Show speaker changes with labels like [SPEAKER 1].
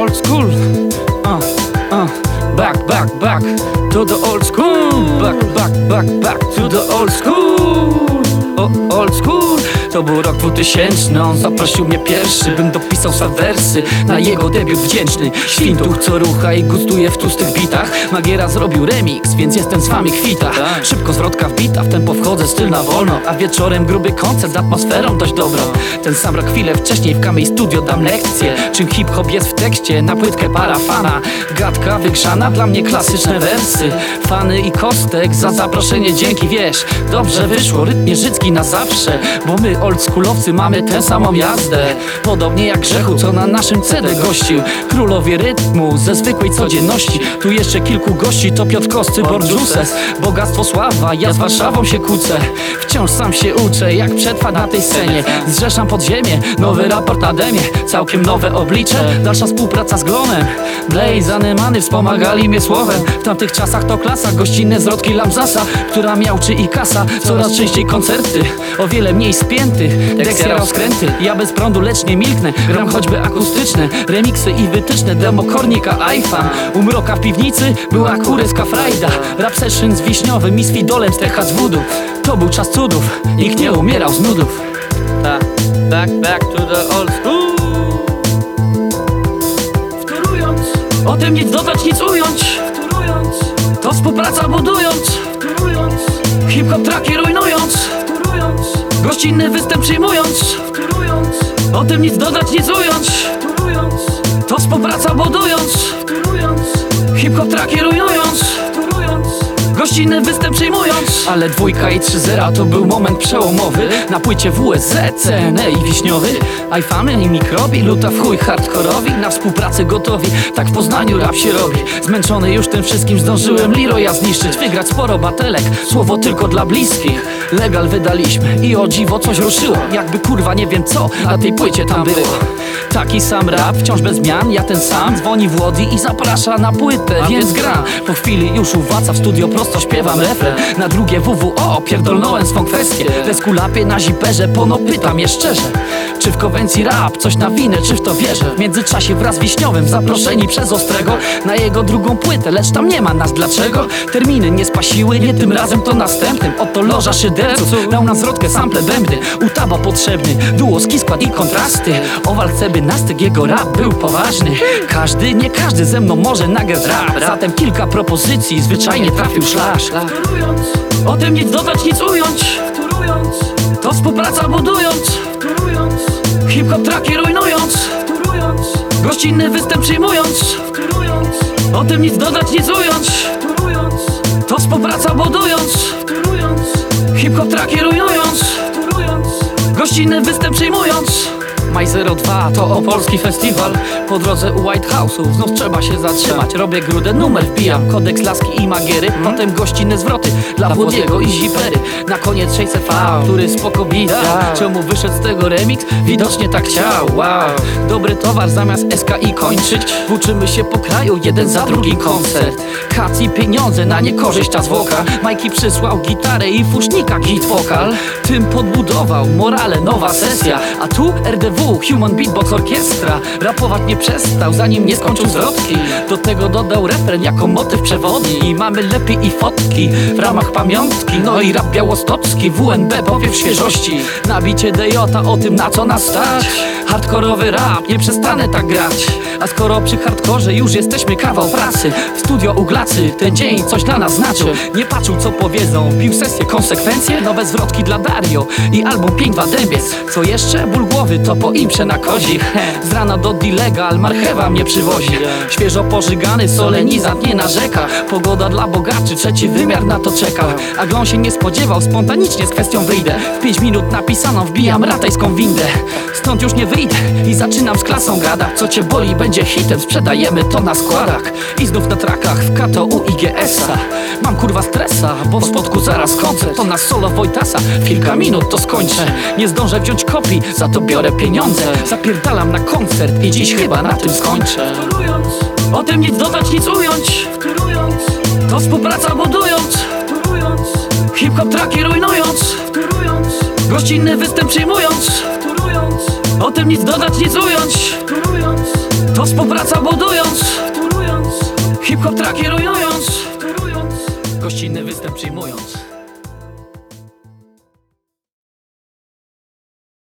[SPEAKER 1] old school. Uh, uh, back, back, back to the old school. Back, back, back, back to the old school. O, old school. To był rok 2000, on zaprosił mnie pierwszy Bym dopisał swe wersy, na jego debiut wdzięczny. Świntuch co rucha i gustuje w tłustych bitach. Magiera zrobił remix, więc jestem z wami kwita Szybko zwrotka wbita, w tempo wchodzę, styl na wolno. A wieczorem gruby koncert z atmosferą dość dobrą. Ten sam rok chwilę wcześniej w Kamej Studio dam lekcję. Czym hip-hop jest w tekście, na płytkę parafana Gadka wygrzana, dla mnie klasyczne wersy. Fany i kostek za zaproszenie, dzięki wiesz. Dobrze wyszło, rytm mierzycki na zawsze Bo my oldschoolowcy mamy tę samą jazdę. Podobnie jak grzechu, co na naszym CD gościł. Królowie rytmu ze zwykłej codzienności. Tu jeszcze kilku gości, to Piotr Kosty, Bogactwo sława, ja z Warszawą się kłócę. Wciąż sam się uczę, jak przetrwa na tej scenie. Zrzeszam podziemie, nowy raport na demie Całkiem nowe oblicze, dalsza współpraca z Glonem. Blaze, Anemany wspomagali mnie słowem. W tamtych czasach to klasa, gościnne zwrotki Lamzasa Która miałczy i kasa, coraz częściej koncerty O wiele mniej spiętych, tekstia rozkręty Ja bez prądu, lecz nie milknę. Gram choćby akustyczne, remiksy i wytyczne. Demo Kornika, iFan Umroka w piwnicy, była kuryska frajda Rap session z Wiśniowym i z Fidolem z TH Voodoo To był czas cudów, nikt nie umierał z nudów. Tak, back, back to the old school. Wtórując, o tym nic dodać, nic ująć. Wtórując, to współpraca budując. Wtórując, hip-hop traki rujnując. Wtórując, gościnny występ przyjmując. O tym nic dodać, nic ująć to współpraca budując hip-hop traki Gościnny występ przyjmując Ale dwójka i 3-0 to był moment przełomowy. Na płycie WSZ, CNE i Wiśniowy. iFamy i Mikrobi, luta w chuj hardkorowi. Na współpracę gotowi, tak w Poznaniu rap się robi. Zmęczony już tym wszystkim zdążyłem Leroya zniszczyć Wygrać sporo batelek, słowo tylko dla bliskich. Legal wydaliśmy i o dziwo coś ruszyło. Jakby kurwa nie wiem co na tej płycie tam było Taki sam rap, wciąż bez zmian, ja ten sam Dzwoni Włody i zaprasza na płytę, więc gram Po chwili już uwaca w studio, prosto śpiewam refren. Na drugie WWO, pierdolnąłem swą kwestię. Deskulapie na ziperze, pono pytam je szczerze Czy w konwencji rap coś na winę, czy w to wierzę? W międzyczasie wraz z Wiśniowym, zaproszeni przez Ostrego Na jego drugą płytę, lecz tam nie ma nas. Dlaczego? Terminy nie spasiły, nie tym razem to następnym. Oto loża szyderców, dał nam zwrotkę sample bębny. Utaba potrzebny, duoski skład i kontrasty. Owal chce by nastyk, jego rap był poważny. Każdy, nie każdy ze mną może nagrać rap. Zatem kilka propozycji, zwyczajnie trafił Wtórując, o tym nic dodać, nic ująć. To współpraca budując hip-hop traki rujnując. Wtórując, gościnny występ przyjmując. Wtórując, o tym nic dodać, nic ująć. Wtórując, to współpraca budując. Wtórując, hip-hop traki rujnując. Wtórując, gościnny występ przyjmując Maj 02 to opolski festiwal. Po drodze u White House'u znów trzeba się zatrzymać. Robię grudę, numer wbijam, kodeks laski i magiery. Potem gościnne zwroty dla Włodziego i Zipery Na koniec 600 V, który spoko beat Czemu wyszedł z tego remix? Widocznie tak chciał, wow. Dobry towar zamiast SKI kończyć. Włóczymy się po kraju, jeden za drugi koncert. Kac i pieniądze na niekorzyść ta zwłoka. Majki przysłał gitarę i fusznika git wokal. Tym podbudował morale, nowa sesja. A tu RDW, Human Beatbox Orkiestra Rapować nie przestał, zanim nie skończył zwrotki. Do tego dodał refren jako motyw przewodni. I mamy lepiej i fotki w ramach pamiątki. No i rap białostocki, WNB powiew świeżości. Nabicie DJ o tym na co nas stać. Hardkorowy rap, nie przestanę tak grać. A skoro przy hardkorze już jesteśmy kawał pracy W studio u glacy, ten dzień coś dla nas znaczył. Nie patrzył co powiedzą, pił sesję konsekwencje Nowe zwrotki dla Dario i album 5-2 Dębiec. Co jeszcze? Ból głowy to po imprze na kozi. Z rana do Dilegal marchewa mnie przywozi. Świeżo pożygany solenizant nie narzeka Pogoda dla bogaczy, trzeci wymiar na to czeka. A Glon się nie spodziewał, spontanicznie z kwestią wyjdę. W 5 minut napisaną wbijam ratajską windę. Stąd już nie wyjdę i zaczynam z klasą gadać. Co cię boli będzie hitem, sprzedajemy to na składach. I znów na trakach w Kato u IGS-a Mam kurwa stresa, bo w spodku zaraz koncert. To na solo Wojtasa, w kilka minut to skończę. Nie zdążę wziąć kopii, za to biorę pieniądze. Zapierdalam na koncert i dziś chyba na tym skończę. O tym nic dodać, nic ująć. To współpraca budując. Hip-hop traki rujnując. Gościnny występ przyjmując. O tym nic dodać, nic ująć. To współpraca budując. Hip-hop traki rujnując Gościnny występ przyjmując